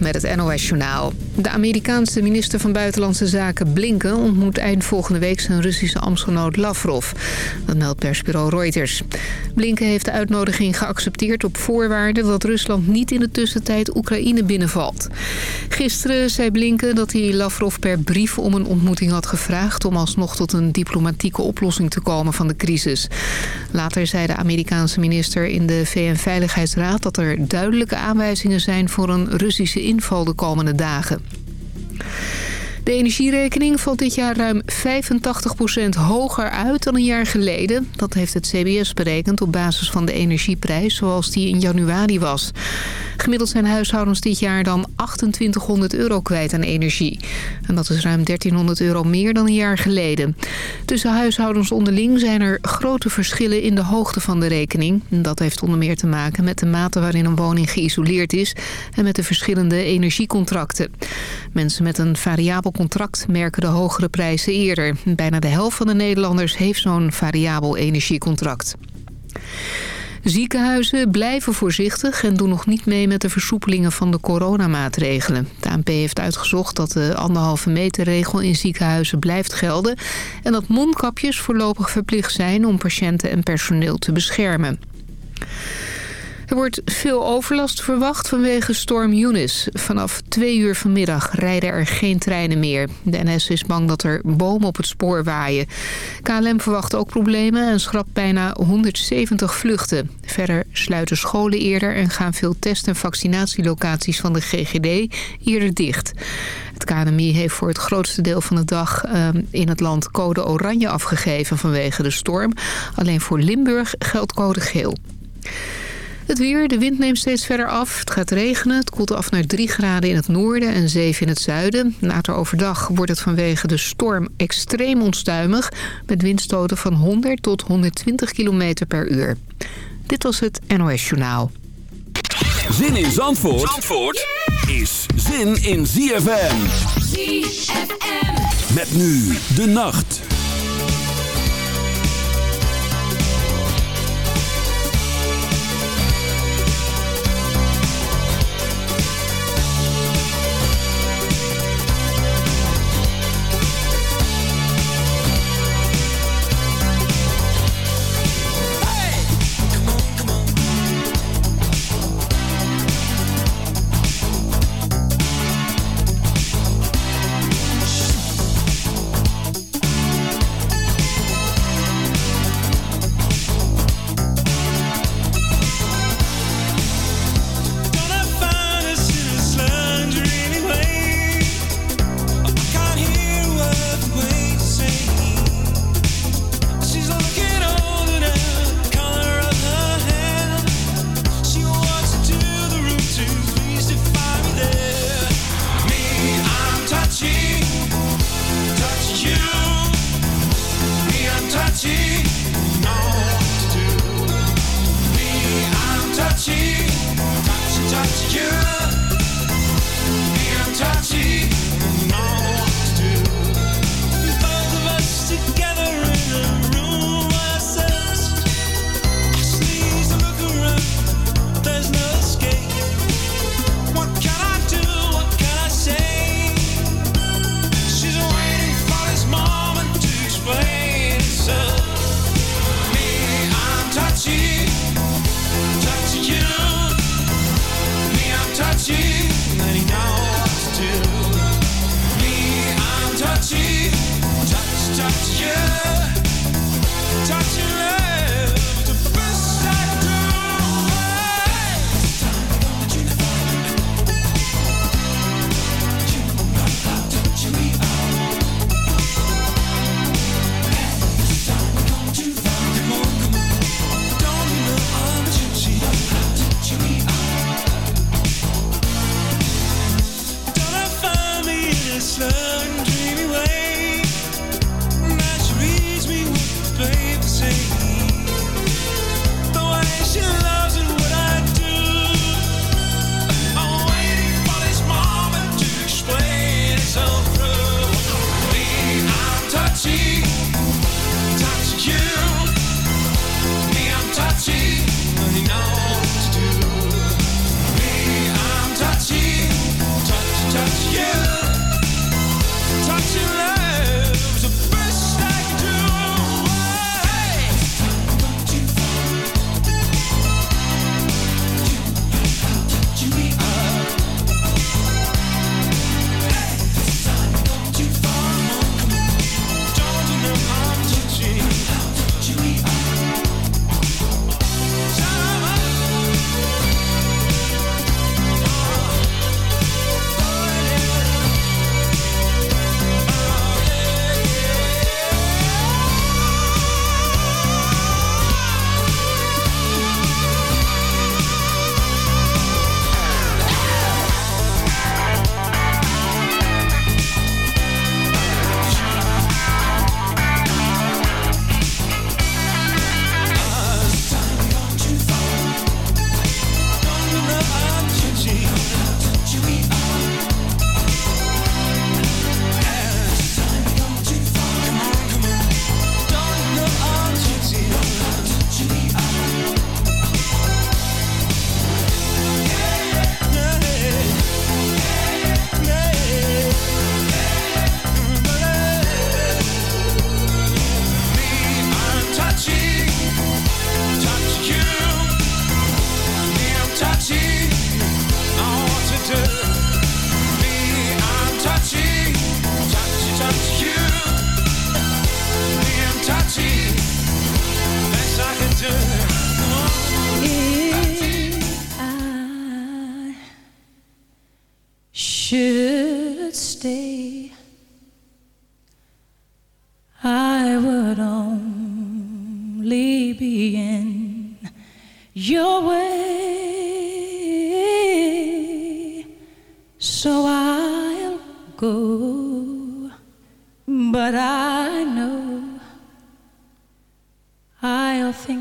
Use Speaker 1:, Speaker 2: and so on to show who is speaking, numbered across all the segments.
Speaker 1: Met het NOS Journaal. De Amerikaanse minister van Buitenlandse Zaken Blinken... ontmoet eind volgende week zijn Russische ambtsgenoot Lavrov. Dat meldt persbureau Reuters. Blinken heeft de uitnodiging geaccepteerd op voorwaarde... dat Rusland niet in de tussentijd Oekraïne binnenvalt. Gisteren zei Blinken dat hij Lavrov per brief om een ontmoeting had gevraagd... om alsnog tot een diplomatieke oplossing te komen van de crisis. Later zei de Amerikaanse minister in de VN-veiligheidsraad... dat er duidelijke aanwijzingen zijn voor een Russische inval de komende dagen. De energierekening valt dit jaar ruim 85% hoger uit dan een jaar geleden. Dat heeft het CBS berekend op basis van de energieprijs zoals die in januari was. Gemiddeld zijn huishoudens dit jaar dan 2800 euro kwijt aan energie. En dat is ruim 1300 euro meer dan een jaar geleden. Tussen huishoudens onderling zijn er grote verschillen in de hoogte van de rekening. Dat heeft onder meer te maken met de mate waarin een woning geïsoleerd is... en met de verschillende energiecontracten. Mensen met een variabel contract merken de hogere prijzen eerder. Bijna de helft van de Nederlanders heeft zo'n variabel energiecontract. Ziekenhuizen blijven voorzichtig en doen nog niet mee met de versoepelingen van de coronamaatregelen. De ANP heeft uitgezocht dat de anderhalve meter regel in ziekenhuizen blijft gelden... en dat mondkapjes voorlopig verplicht zijn om patiënten en personeel te beschermen. Er wordt veel overlast verwacht vanwege storm Eunice. Vanaf twee uur vanmiddag rijden er geen treinen meer. De NS is bang dat er bomen op het spoor waaien. KLM verwacht ook problemen en schrapt bijna 170 vluchten. Verder sluiten scholen eerder en gaan veel test- en vaccinatielocaties van de GGD eerder dicht. Het KNMI heeft voor het grootste deel van de dag ehm, in het land code oranje afgegeven vanwege de storm. Alleen voor Limburg geldt code geel. Het weer, de wind neemt steeds verder af. Het gaat regenen, het koelt af naar 3 graden in het noorden en 7 in het zuiden. Later overdag wordt het vanwege de storm extreem onstuimig... met windstoten van 100 tot 120 km per uur. Dit was het NOS Journaal.
Speaker 2: Zin in Zandvoort, Zandvoort is zin in ZFM.
Speaker 3: ZFM.
Speaker 2: Met nu de nacht.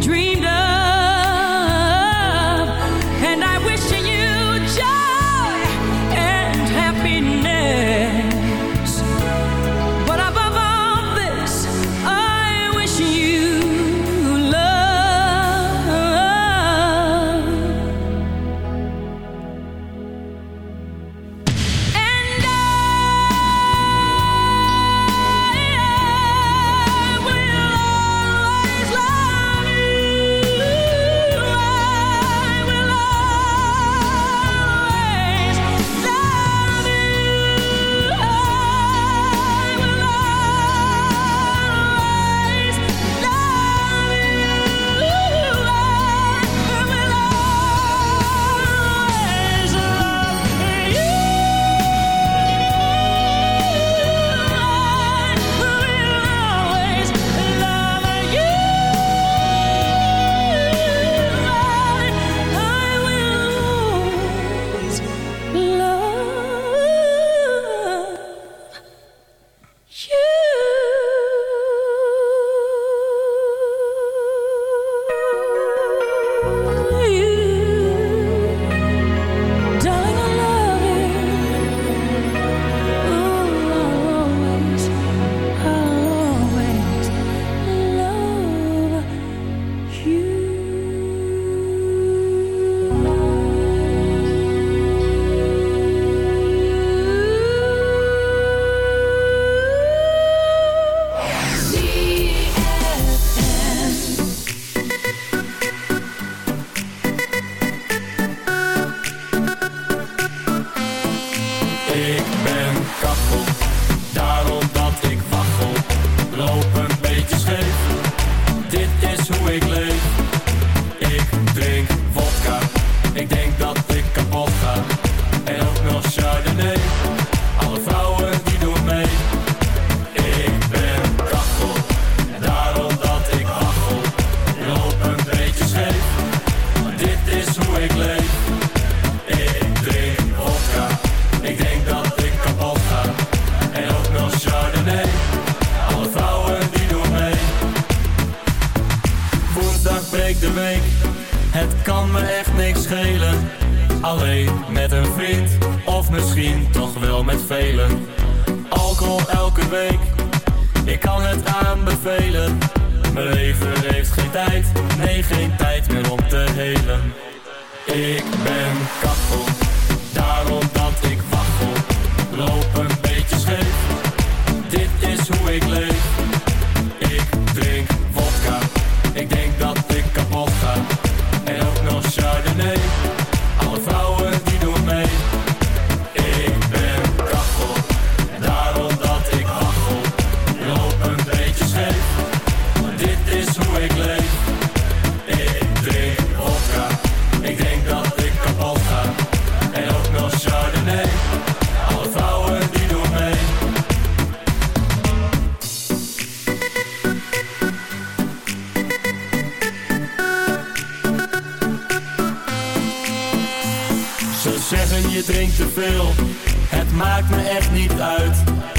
Speaker 4: dreamed of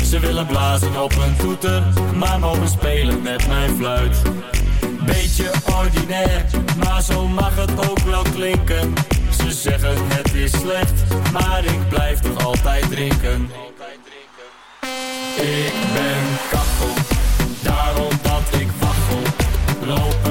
Speaker 4: Ze willen blazen op hun toeter, maar mogen spelen met mijn fluit. Beetje ordinair, maar zo mag het ook wel klinken. Ze zeggen het is slecht, maar ik blijf toch altijd drinken. Ik ben kachel, daarom dat ik wachel. Loop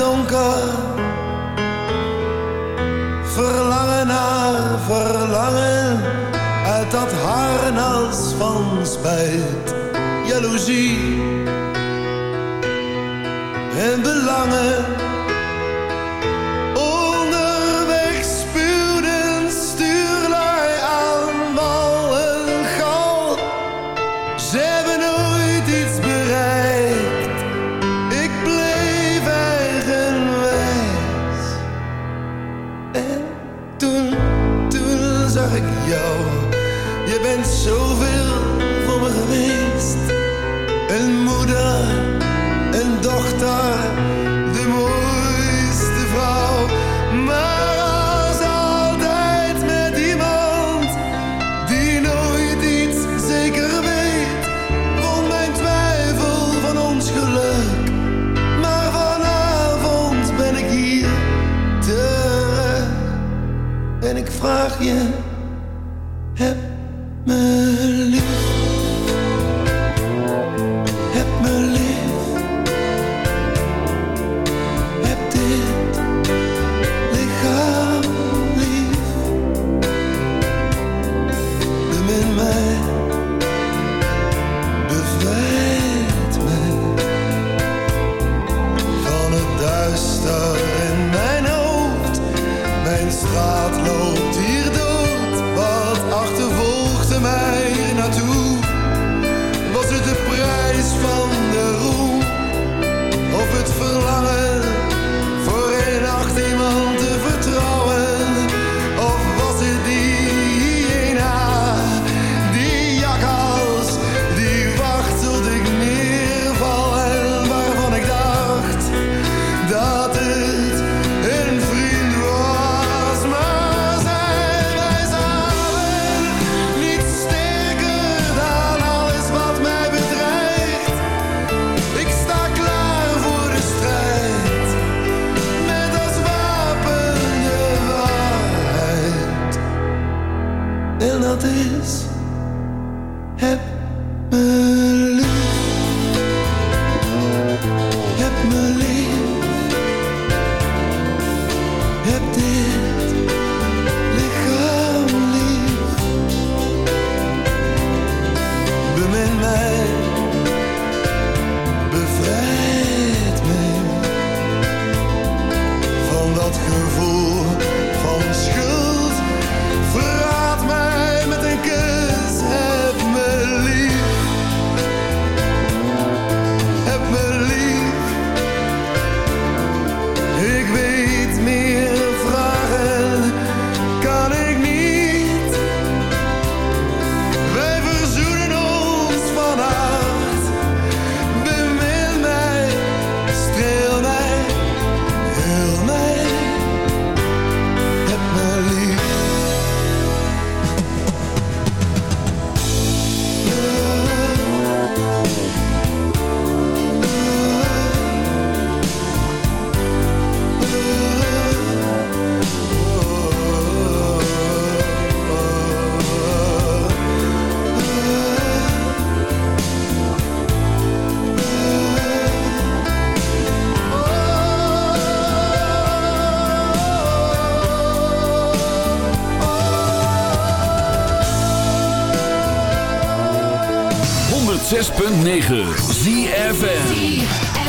Speaker 5: donker. Verlangen naar verlangen uit dat harnas van spijt, jaloezie en belangen
Speaker 6: you.
Speaker 2: ZFM.
Speaker 7: Call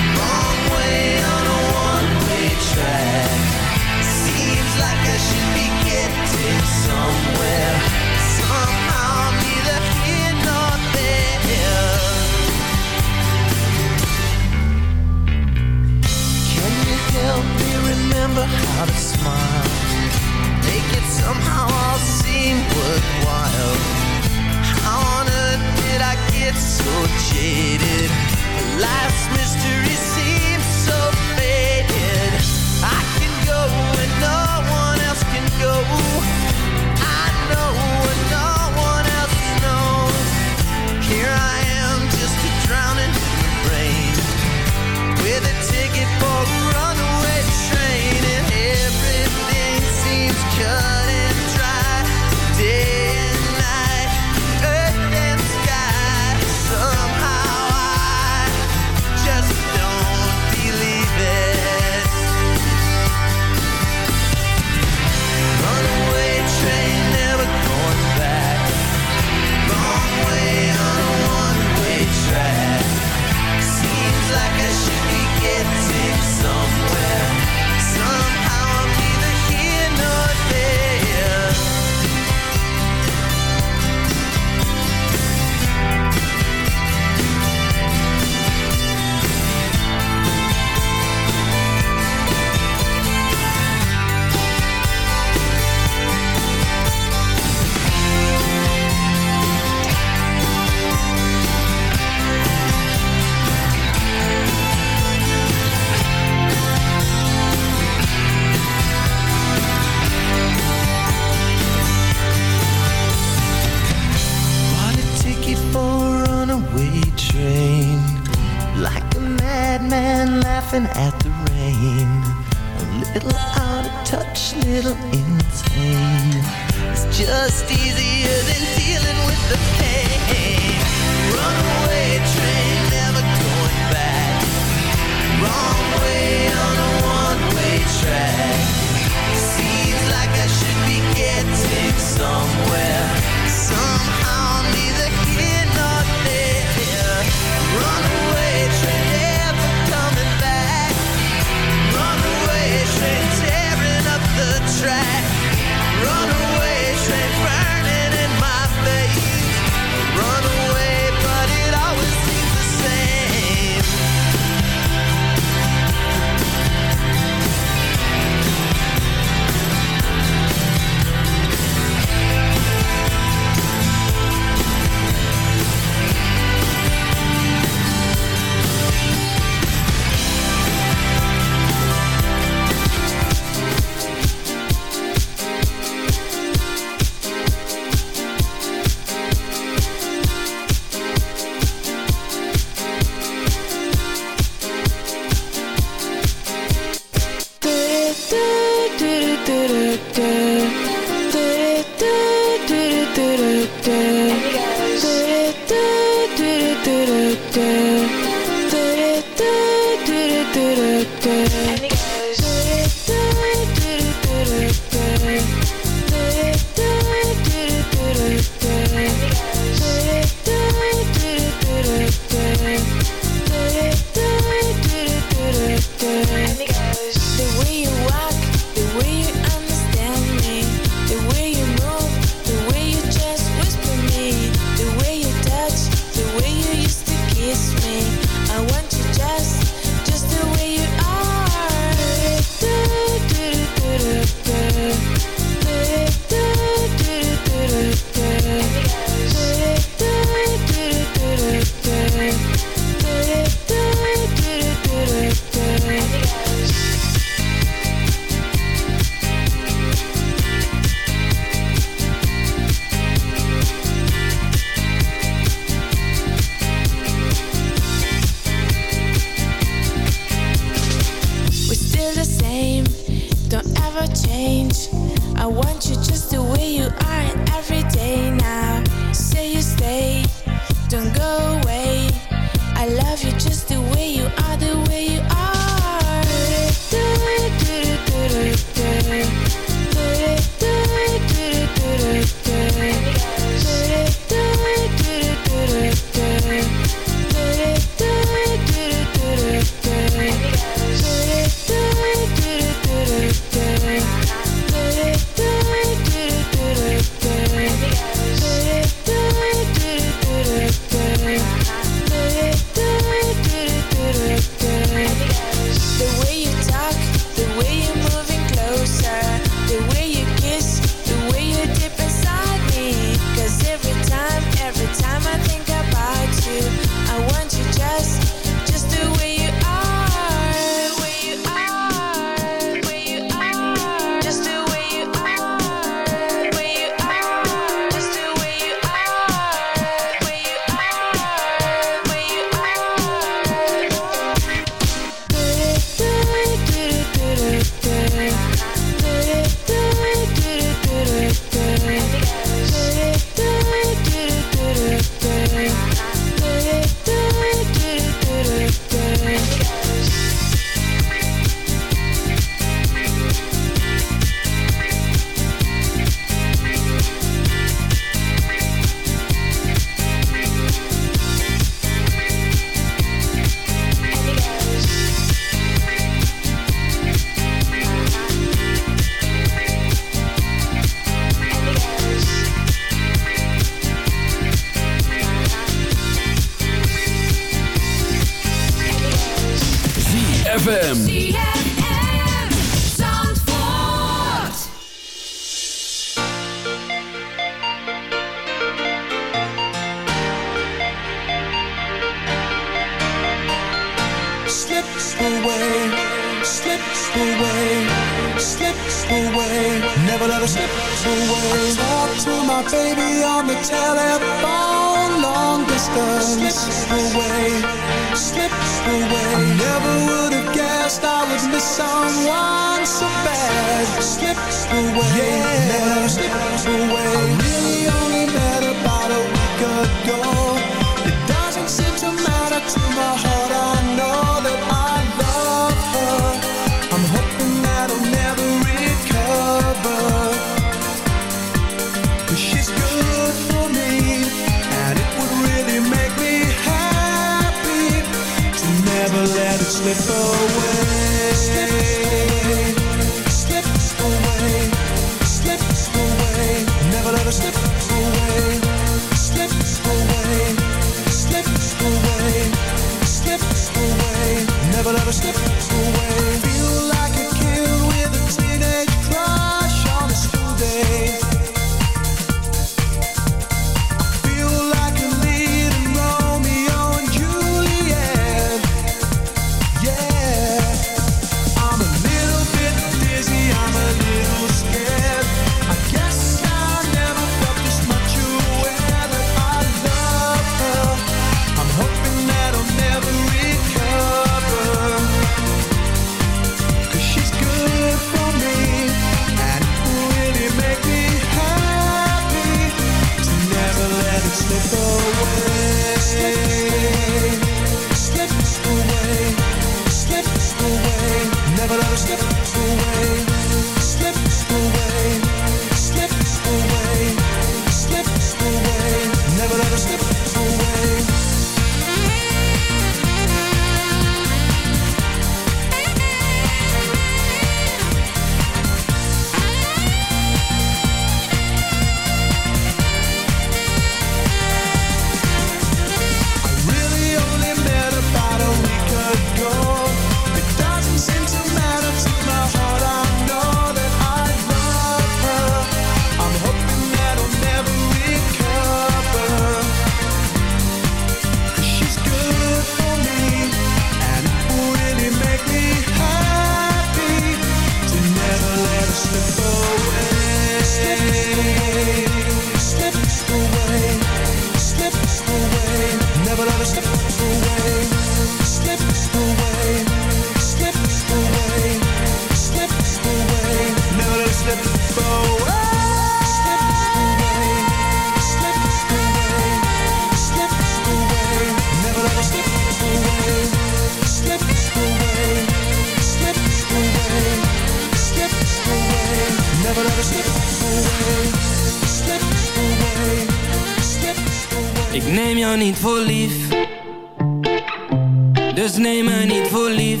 Speaker 7: Dus neem me niet voor lief.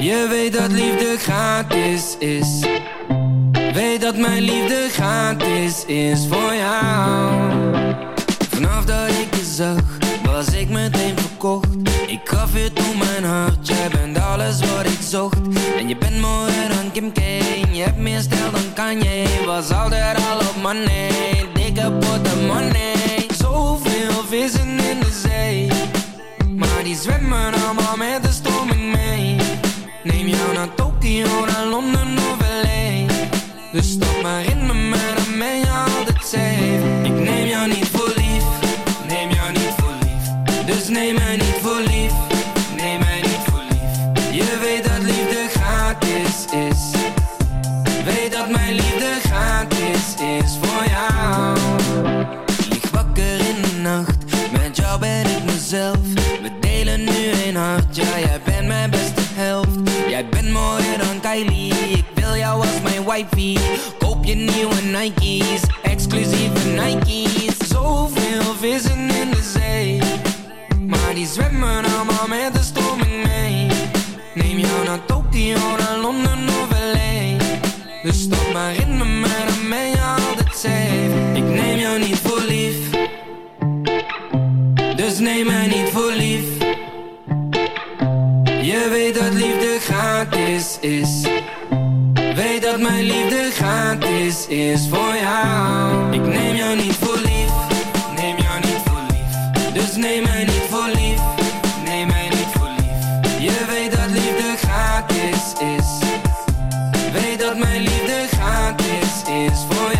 Speaker 7: Je weet dat liefde gratis is. Weet dat mijn liefde gratis is voor jou. Vanaf dat ik je zag, was ik meteen verkocht. Ik gaf je toen mijn hart, jij bent alles wat ik zocht. En je bent mooier dan Kim K, je hebt meer stijl dan Kanye. Was altijd al op money, dikke money. Zoveel vissen in de zee zwemmen allemaal met de stroming mee. Neem jou naar Tokio, naar Londen wifey. Koop je nieuwe Nike's, exclusieve Nike's. Zoveel vissen in de zee. Maar die zwemmen allemaal met de stroming mee. Neem jou naar Tokio, naar Londen of LA Dus stap maar in me, maar dan ben altijd safe. Ik neem jou niet voor lief. Dus neem mij niet voor lief. Je weet dat liefde gratis is dat mijn liefde gratis is voor jou. Ik neem jou niet voor lief Neem jou niet voor lief. Dus neem mij niet voor lief Neem mij niet voor lief. Je weet dat liefde gratis is. Weet dat mijn liefde gratis is voor jou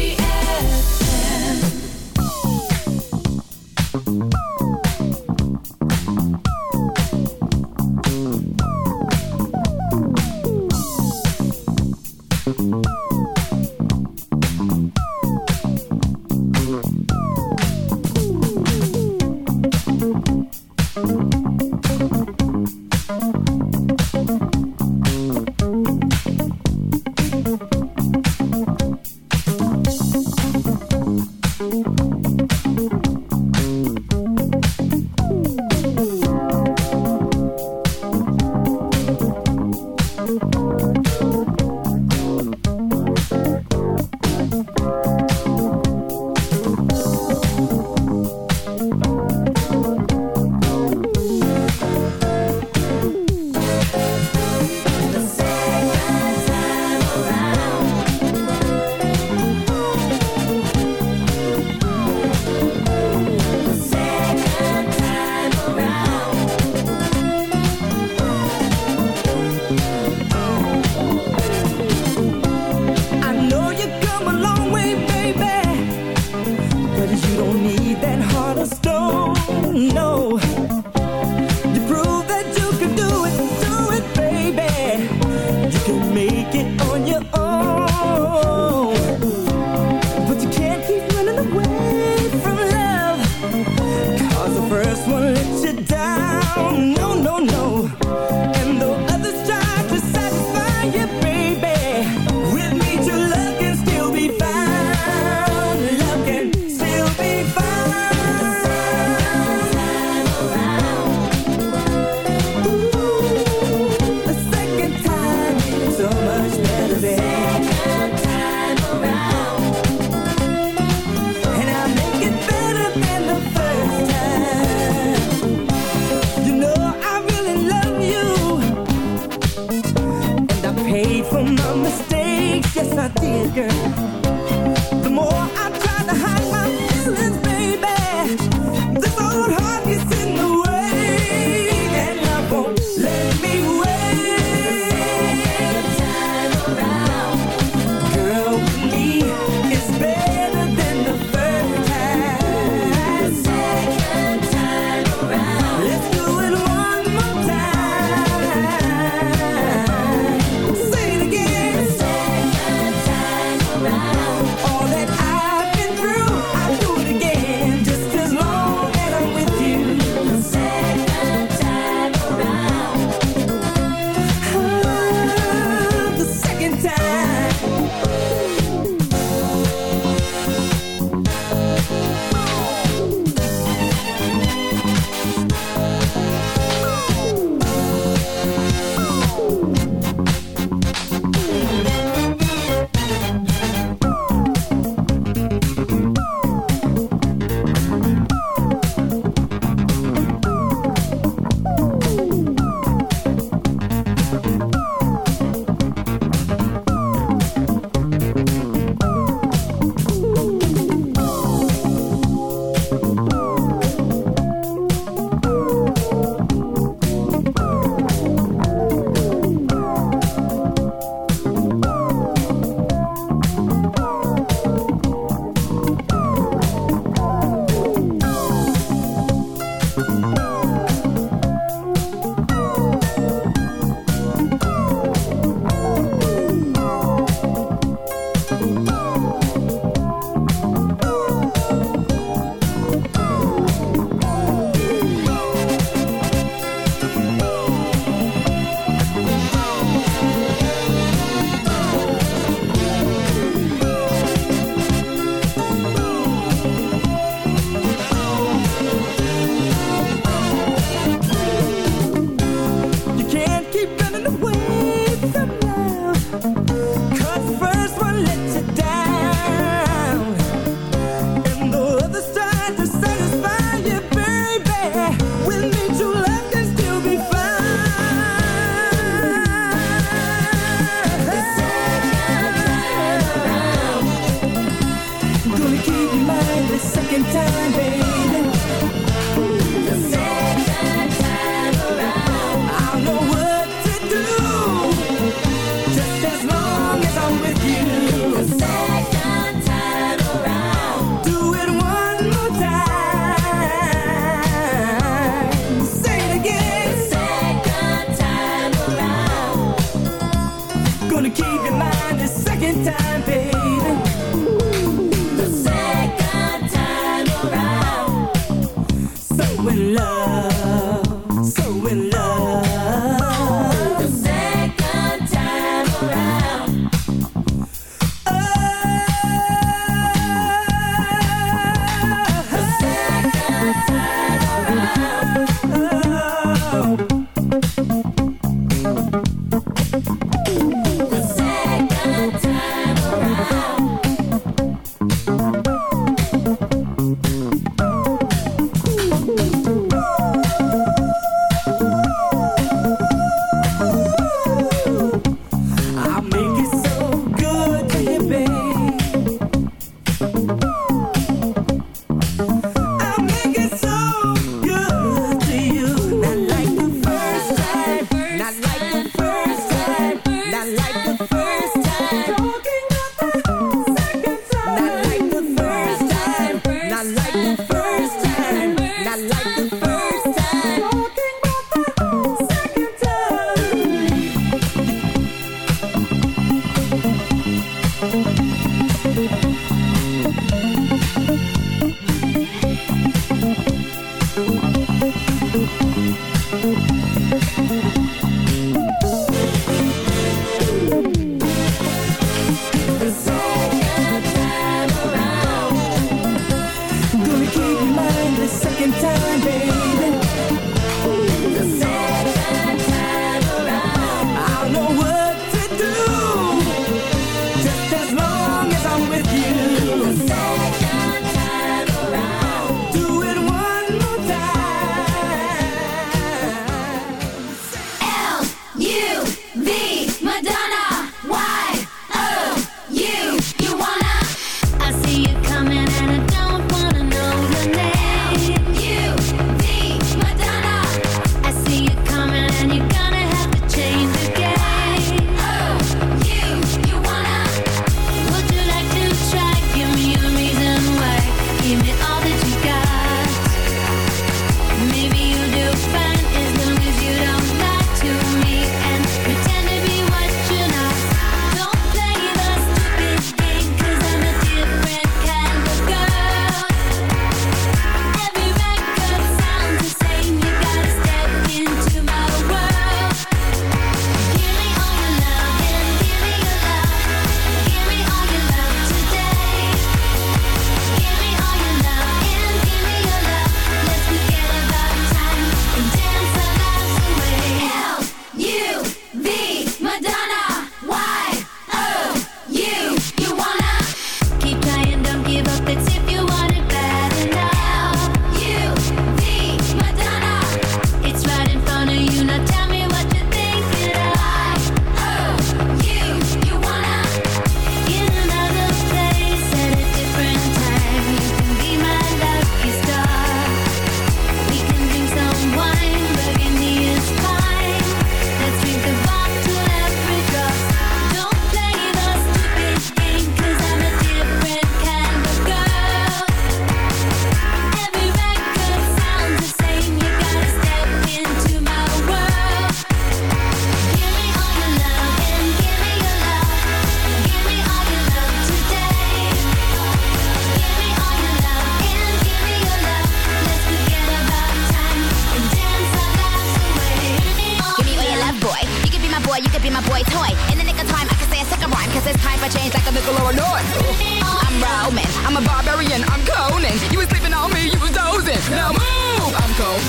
Speaker 8: I'm
Speaker 9: Conan. You were sleeping on me, you were dozing. Now move, I'm cold.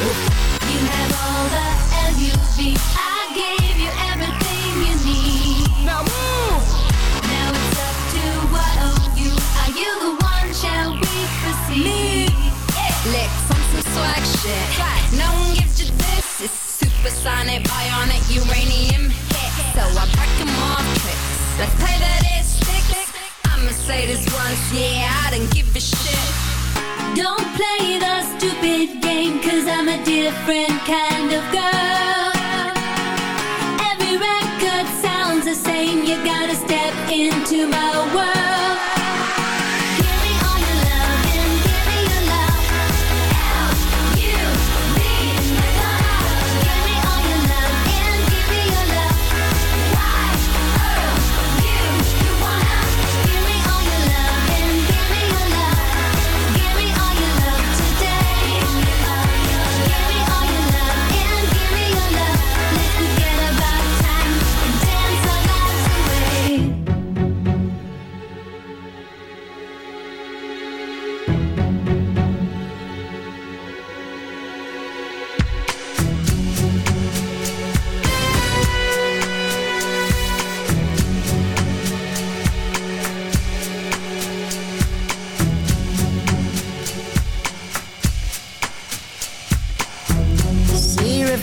Speaker 10: You have all the i gave you everything you need.
Speaker 9: Now move.
Speaker 10: Now it's up to what you. Are you the one? Shall we proceed? Me. Yeah.
Speaker 9: Licks on some swag shit. Right. No one gives you this. It's supersonic, bionic, uranium
Speaker 10: I'm a different kind of girl. Every record sounds the same. You gotta step into my world.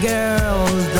Speaker 11: girls.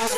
Speaker 12: Je suis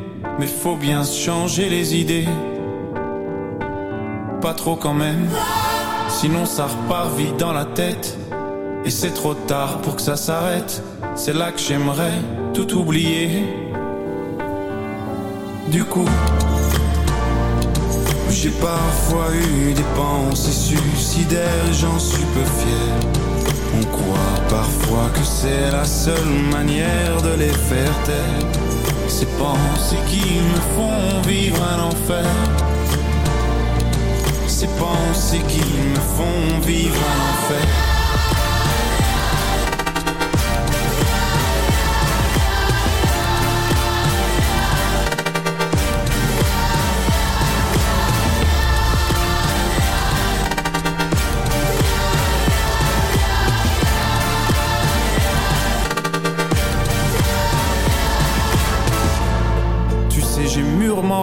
Speaker 13: Mais faut bien changer les idées. Pas trop quand même, sinon ça repart vite dans la tête. Et c'est trop tard pour que ça s'arrête. C'est là que j'aimerais tout oublier. Du coup, j'ai parfois eu des pensées suicidaires j'en suis peu fier. On croit parfois que c'est la seule manière de les faire taire. Ces pensées qui me font vivre un enfer. Ces pensées qui me font vivre un enfer.